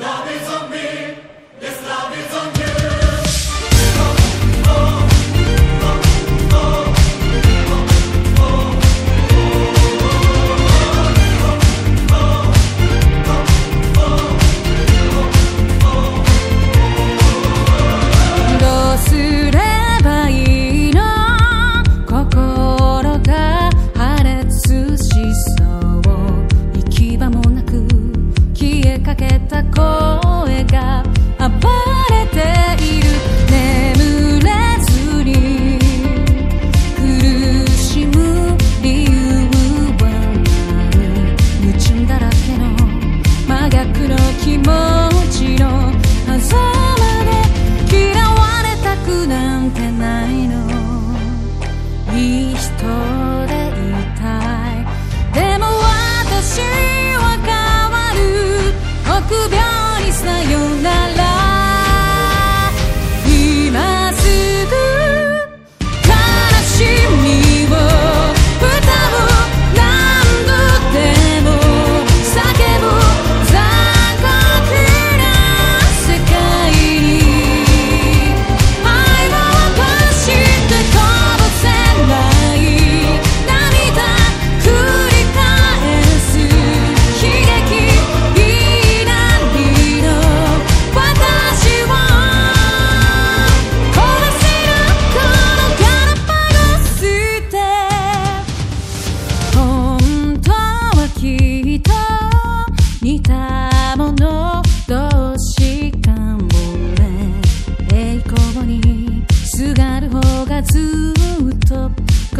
Love is on me, yes, love is on me. 気持ち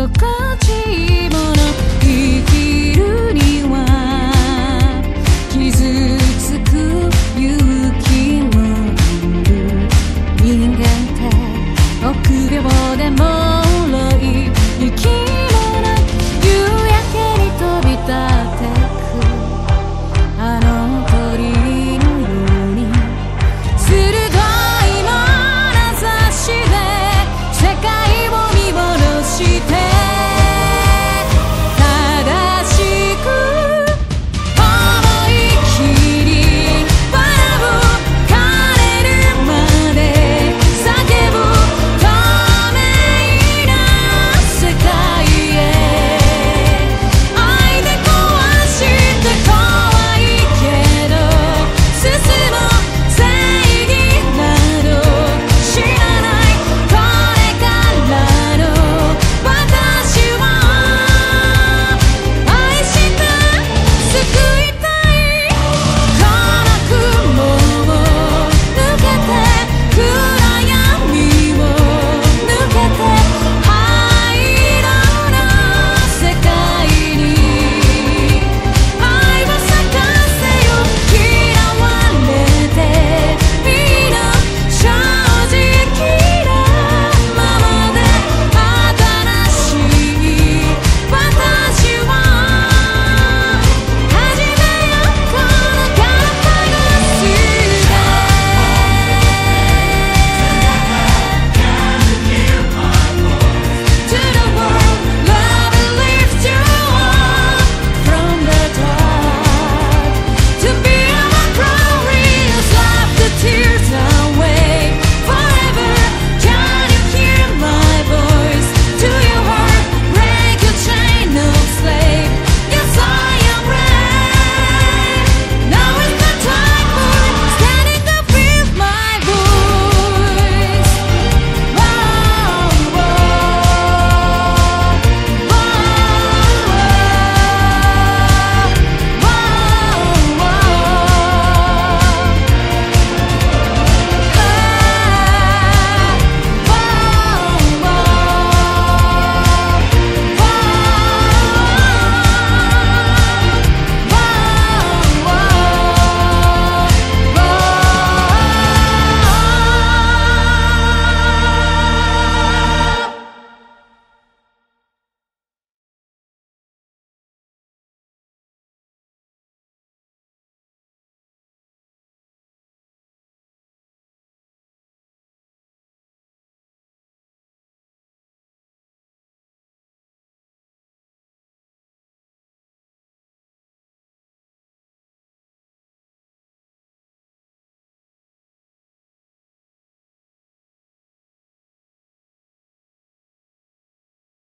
首歌。